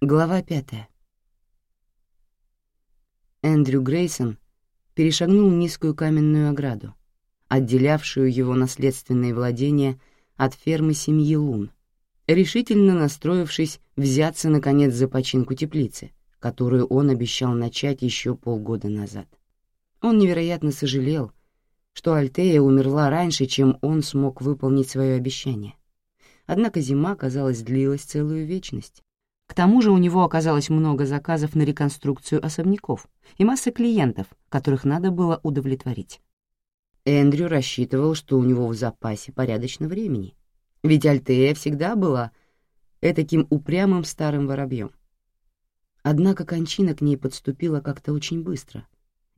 Глава пятая. Эндрю Грейсон перешагнул низкую каменную ограду, отделявшую его наследственные владения от фермы семьи Лун, решительно настроившись взяться, наконец, за починку теплицы, которую он обещал начать еще полгода назад. Он невероятно сожалел, что Альтея умерла раньше, чем он смог выполнить свое обещание. Однако зима, казалось, длилась целую вечность. К тому же у него оказалось много заказов на реконструкцию особняков и масса клиентов, которых надо было удовлетворить. Эндрю рассчитывал, что у него в запасе порядочно времени, ведь Альтея всегда была этаким упрямым старым воробьем. Однако кончина к ней подступила как-то очень быстро,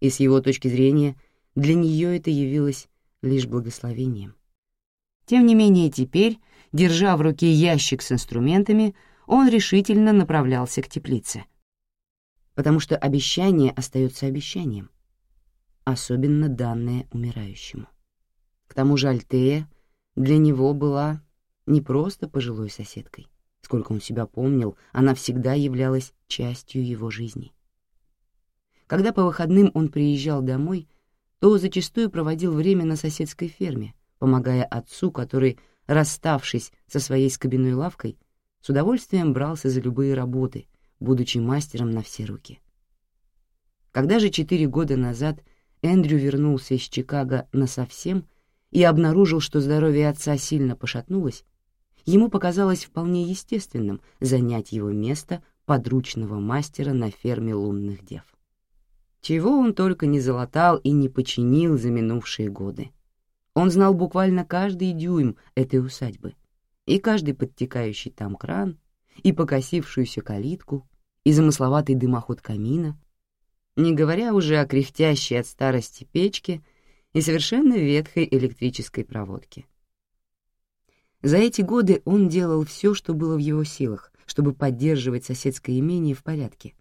и с его точки зрения для нее это явилось лишь благословением. Тем не менее теперь, держа в руке ящик с инструментами, он решительно направлялся к теплице. Потому что обещание остается обещанием, особенно данное умирающему. К тому же Альтея для него была не просто пожилой соседкой. Сколько он себя помнил, она всегда являлась частью его жизни. Когда по выходным он приезжал домой, то зачастую проводил время на соседской ферме, помогая отцу, который, расставшись со своей скобяной лавкой, с удовольствием брался за любые работы, будучи мастером на все руки. Когда же четыре года назад Эндрю вернулся из Чикаго насовсем и обнаружил, что здоровье отца сильно пошатнулось, ему показалось вполне естественным занять его место подручного мастера на ферме лунных дев. Чего он только не залатал и не починил за минувшие годы. Он знал буквально каждый дюйм этой усадьбы, и каждый подтекающий там кран, и покосившуюся калитку, и замысловатый дымоход камина, не говоря уже о кряхтящей от старости печке и совершенно ветхой электрической проводке. За эти годы он делал все, что было в его силах, чтобы поддерживать соседское имение в порядке.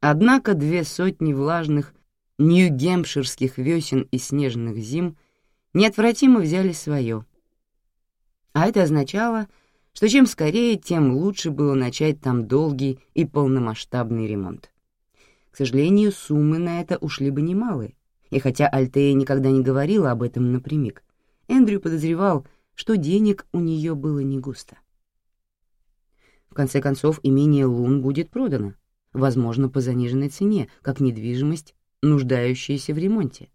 Однако две сотни влажных нью-гемпширских весен и снежных зим неотвратимо взяли свое. А это означало, что чем скорее, тем лучше было начать там долгий и полномасштабный ремонт. К сожалению, суммы на это ушли бы немалые, и хотя Альтея никогда не говорила об этом напрямик, Эндрю подозревал, что денег у нее было не густо. В конце концов, имение Лун будет продано, возможно, по заниженной цене, как недвижимость, нуждающаяся в ремонте.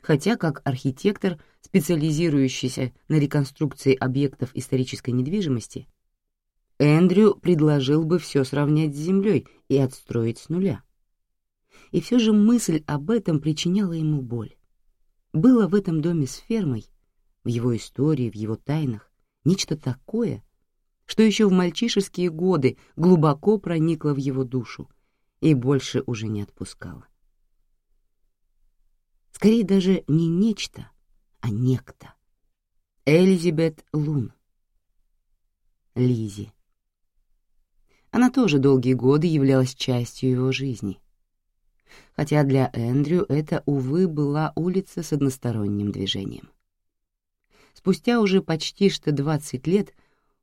Хотя, как архитектор, специализирующийся на реконструкции объектов исторической недвижимости, Эндрю предложил бы все сравнять с землей и отстроить с нуля. И все же мысль об этом причиняла ему боль. Было в этом доме с фермой в его истории, в его тайнах, нечто такое, что еще в мальчишеские годы глубоко проникло в его душу и больше уже не отпускало. Скорее даже не нечто, а некто. Элизабет Лун. Лизи. Она тоже долгие годы являлась частью его жизни. Хотя для Эндрю это, увы, была улица с односторонним движением. Спустя уже почти что двадцать лет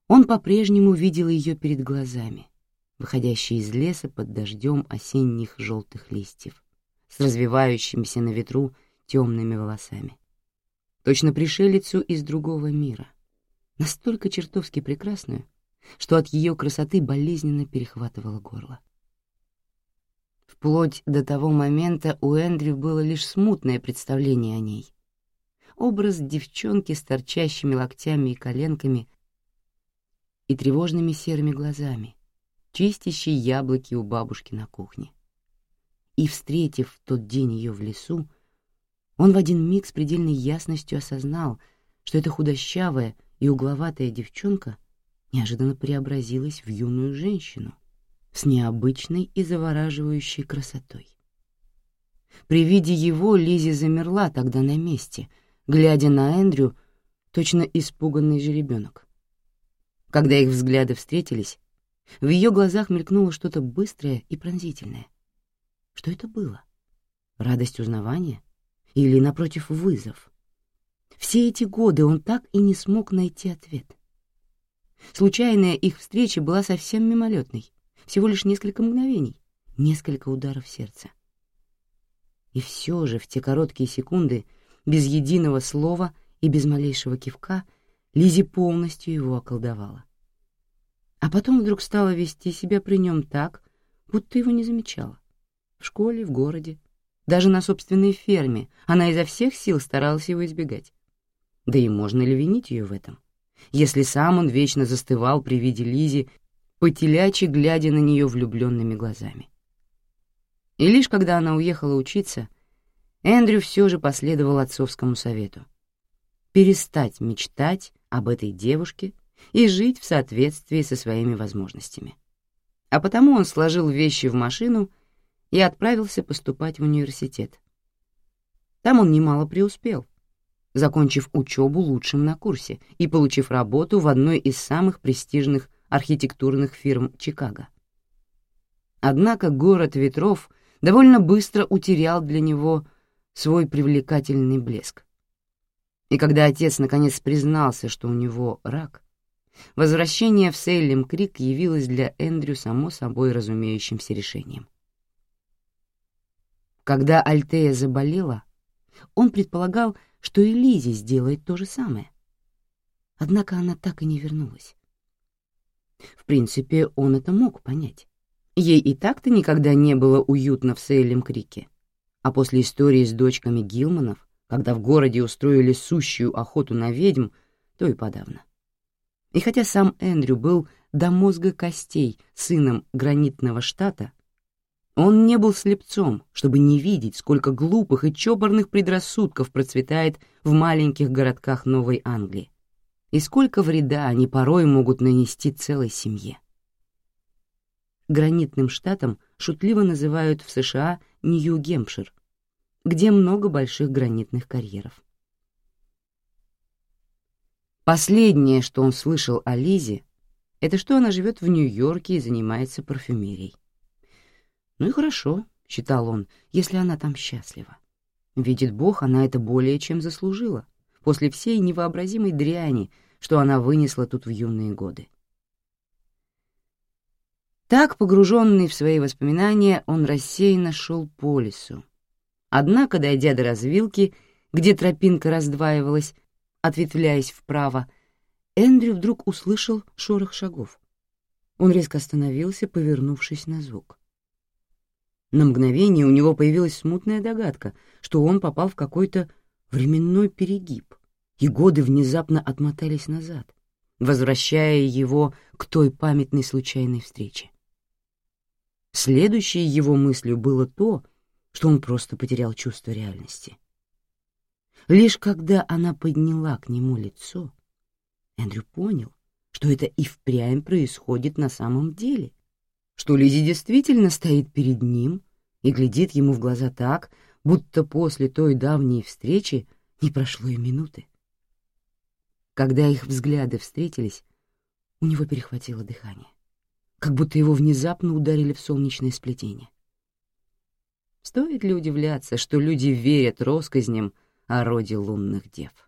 он по-прежнему видел ее перед глазами, выходящей из леса под дождем осенних желтых листьев, с развивающимися на ветру темными волосами. Точно пришелицу из другого мира, настолько чертовски прекрасную, что от ее красоты болезненно перехватывало горло. Вплоть до того момента у Эндрю было лишь смутное представление о ней, образ девчонки с торчащими локтями и коленками и тревожными серыми глазами, чистящей яблоки у бабушки на кухне. И, встретив в тот день ее в лесу, он в один миг с предельной ясностью осознал, что эта худощавая и угловатая девчонка неожиданно преобразилась в юную женщину с необычной и завораживающей красотой. При виде его Лизи замерла тогда на месте — глядя на Эндрю, точно испуганный жеребенок. Когда их взгляды встретились, в ее глазах мелькнуло что-то быстрое и пронзительное. Что это было? Радость узнавания? Или, напротив, вызов? Все эти годы он так и не смог найти ответ. Случайная их встреча была совсем мимолетной, Всего лишь несколько мгновений, несколько ударов сердца. И все же в те короткие секунды, без единого слова и без малейшего кивка, Лизи полностью его околдовала. А потом вдруг стала вести себя при нем так, будто его не замечала. В школе, в городе, даже на собственной ферме она изо всех сил старалась его избегать. Да и можно ли винить ее в этом? Если сам он вечно застывал при виде Лизи, потелячи глядя на нее влюбленными глазами. И лишь когда она уехала учиться, Эндрю все же последовал отцовскому совету. Перестать мечтать об этой девушке и жить в соответствии со своими возможностями. А потому он сложил вещи в машину и отправился поступать в университет. Там он немало преуспел, закончив учебу лучшим на курсе и получив работу в одной из самых престижных архитектурных фирм Чикаго. Однако город ветров довольно быстро утерял для него свой привлекательный блеск. И когда отец наконец признался, что у него рак, возвращение в Сейлем Крик явилось для Эндрю само собой разумеющимся решением. Когда Альтея заболела, он предполагал, что и Лизи сделает то же самое. Однако она так и не вернулась. В принципе, он это мог понять. Ей и так-то никогда не было уютно в Сейлем Крике. А после истории с дочками Гилманов, когда в городе устроили сущую охоту на ведьм, то и подавно. И хотя сам Эндрю был до мозга костей сыном гранитного штата, он не был слепцом, чтобы не видеть, сколько глупых и чопорных предрассудков процветает в маленьких городках Новой Англии, и сколько вреда они порой могут нанести целой семье. Гранитным штатом шутливо называют в США Нью-Гемпшир, где много больших гранитных карьеров. Последнее, что он слышал о Лизе, это что она живет в Нью-Йорке и занимается парфюмерией. Ну и хорошо, считал он, если она там счастлива. Видит Бог, она это более чем заслужила, после всей невообразимой дряни, что она вынесла тут в юные годы. Так, погруженный в свои воспоминания, он рассеянно шел по лесу. Однако, дойдя до развилки, где тропинка раздваивалась, ответвляясь вправо, Эндрю вдруг услышал шорох шагов. Он резко остановился, повернувшись на звук. На мгновение у него появилась смутная догадка, что он попал в какой-то временной перегиб, и годы внезапно отмотались назад, возвращая его к той памятной случайной встрече. Следующей его мыслью было то, что он просто потерял чувство реальности. Лишь когда она подняла к нему лицо, Эндрю понял, что это и впрямь происходит на самом деле, что Лизи действительно стоит перед ним и глядит ему в глаза так, будто после той давней встречи не прошло и минуты. Когда их взгляды встретились, у него перехватило дыхание, как будто его внезапно ударили в солнечное сплетение. Стоит ли удивляться, что люди верят россказням о роде лунных дев?